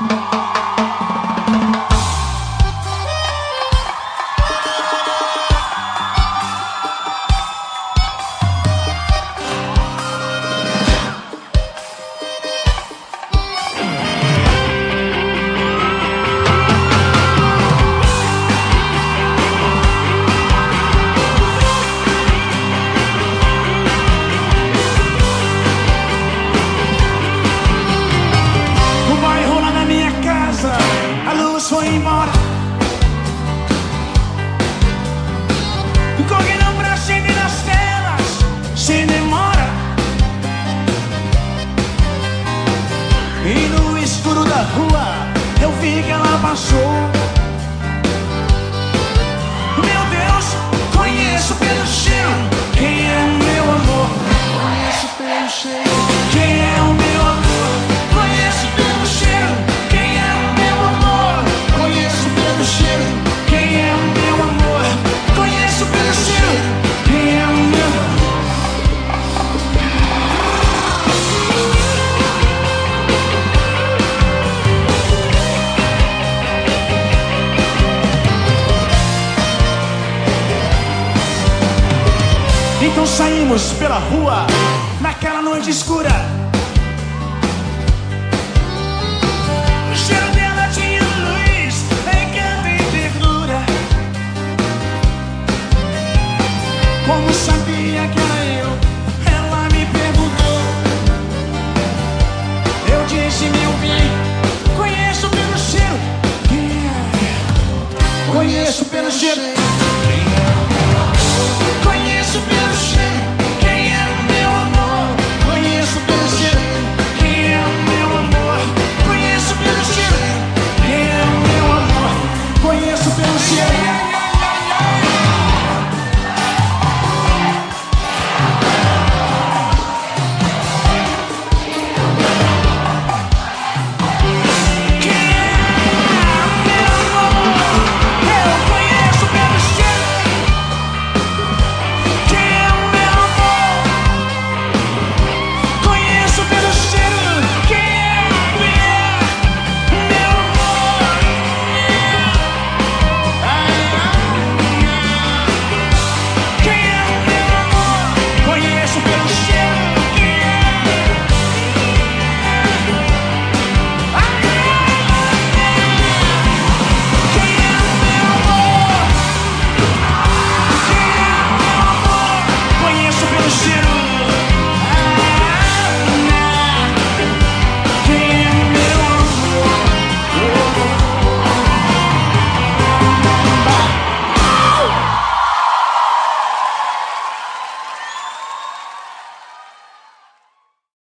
Bye. foi embora. Correram pra acender as telas, sem demora. E no escuro da rua, eu vi que ela passou. Não saímos pela rua naquela noite escura. O cheiro dela tinha luz, encanto e ternura. Como sabia que era